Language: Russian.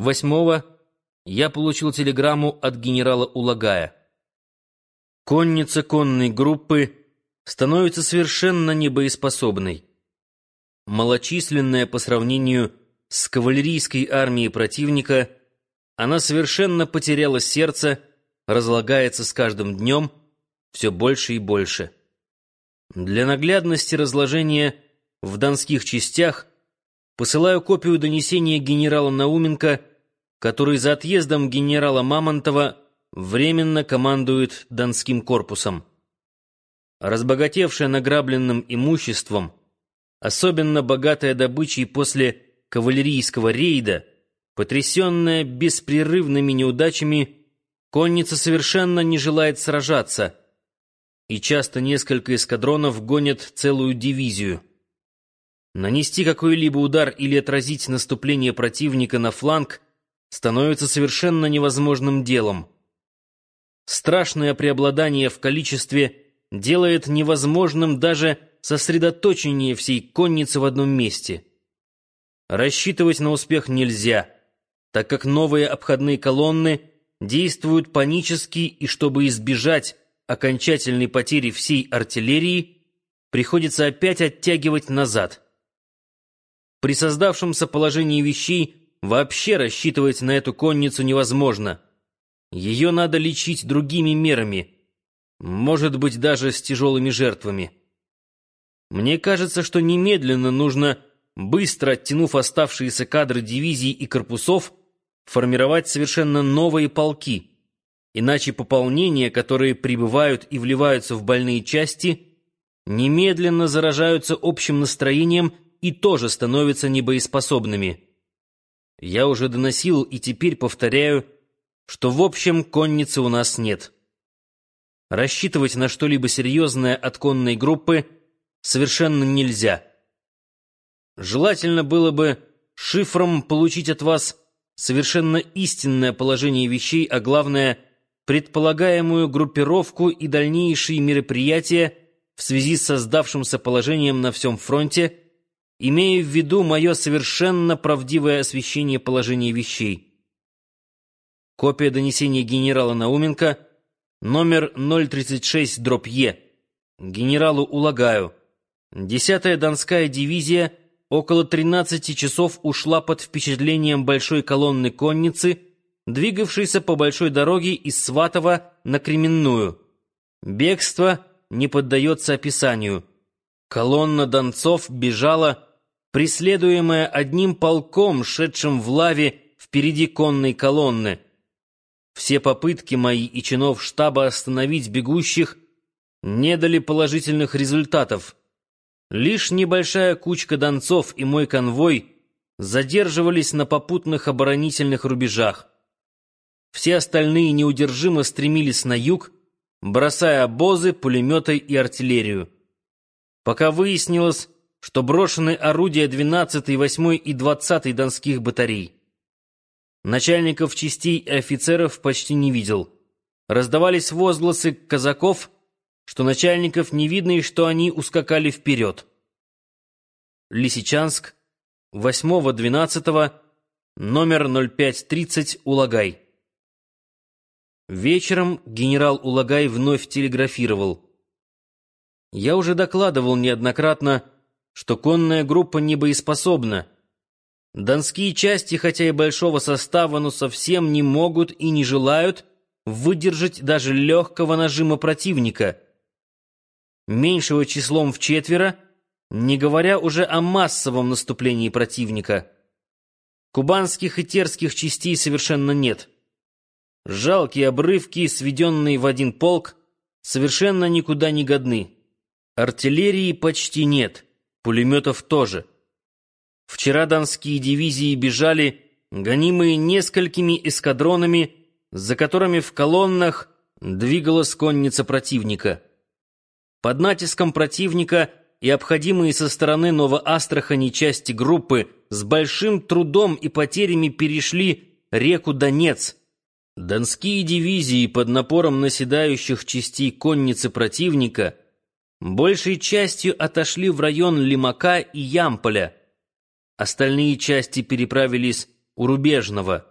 Восьмого я получил телеграмму от генерала Улагая. Конница конной группы становится совершенно небоеспособной. Малочисленная по сравнению с кавалерийской армией противника, она совершенно потеряла сердце, разлагается с каждым днем все больше и больше. Для наглядности разложения в донских частях посылаю копию донесения генерала Науменко который за отъездом генерала Мамонтова временно командует Донским корпусом. Разбогатевшая награбленным имуществом, особенно богатая добычей после кавалерийского рейда, потрясенная беспрерывными неудачами, конница совершенно не желает сражаться, и часто несколько эскадронов гонят целую дивизию. Нанести какой-либо удар или отразить наступление противника на фланг – становится совершенно невозможным делом. Страшное преобладание в количестве делает невозможным даже сосредоточение всей конницы в одном месте. Рассчитывать на успех нельзя, так как новые обходные колонны действуют панически, и чтобы избежать окончательной потери всей артиллерии, приходится опять оттягивать назад. При создавшемся положении вещей Вообще рассчитывать на эту конницу невозможно. Ее надо лечить другими мерами, может быть, даже с тяжелыми жертвами. Мне кажется, что немедленно нужно, быстро оттянув оставшиеся кадры дивизий и корпусов, формировать совершенно новые полки, иначе пополнения, которые прибывают и вливаются в больные части, немедленно заражаются общим настроением и тоже становятся небоеспособными. Я уже доносил и теперь повторяю, что в общем конницы у нас нет. Рассчитывать на что-либо серьезное от конной группы совершенно нельзя. Желательно было бы шифром получить от вас совершенно истинное положение вещей, а главное — предполагаемую группировку и дальнейшие мероприятия в связи с создавшимся положением на всем фронте — имея в виду мое совершенно правдивое освещение положения вещей. Копия донесения генерала Науменко, номер 036 дробь Е, генералу Улагаю. 10-я Донская дивизия около 13 часов ушла под впечатлением большой колонны конницы, двигавшейся по большой дороге из Сватова на Кременную. Бегство не поддается описанию. Колонна донцов бежала преследуемая одним полком, шедшим в лаве впереди конной колонны. Все попытки мои и чинов штаба остановить бегущих не дали положительных результатов. Лишь небольшая кучка донцов и мой конвой задерживались на попутных оборонительных рубежах. Все остальные неудержимо стремились на юг, бросая обозы, пулеметы и артиллерию. Пока выяснилось, что брошены орудия 12-й, 8-й и 20-й донских батарей. Начальников частей и офицеров почти не видел. Раздавались возгласы казаков, что начальников не видно и что они ускакали вперед. Лисичанск, 8-12, номер 0530, Улагай. Вечером генерал Улагай вновь телеграфировал. Я уже докладывал неоднократно, что конная группа не боеспособна. Донские части, хотя и большого состава, но совсем не могут и не желают выдержать даже легкого нажима противника. Меньшего числом в четверо, не говоря уже о массовом наступлении противника. Кубанских и терских частей совершенно нет. Жалкие обрывки, сведенные в один полк, совершенно никуда не годны. Артиллерии почти нет. Пулеметов тоже. Вчера донские дивизии бежали, гонимые несколькими эскадронами, за которыми в колоннах двигалась конница противника. Под натиском противника и обходимые со стороны Новоастрахани части группы с большим трудом и потерями перешли реку Донец. Донские дивизии под напором наседающих частей конницы противника – большей частью отошли в район Лимака и Ямполя. Остальные части переправились у Рубежного,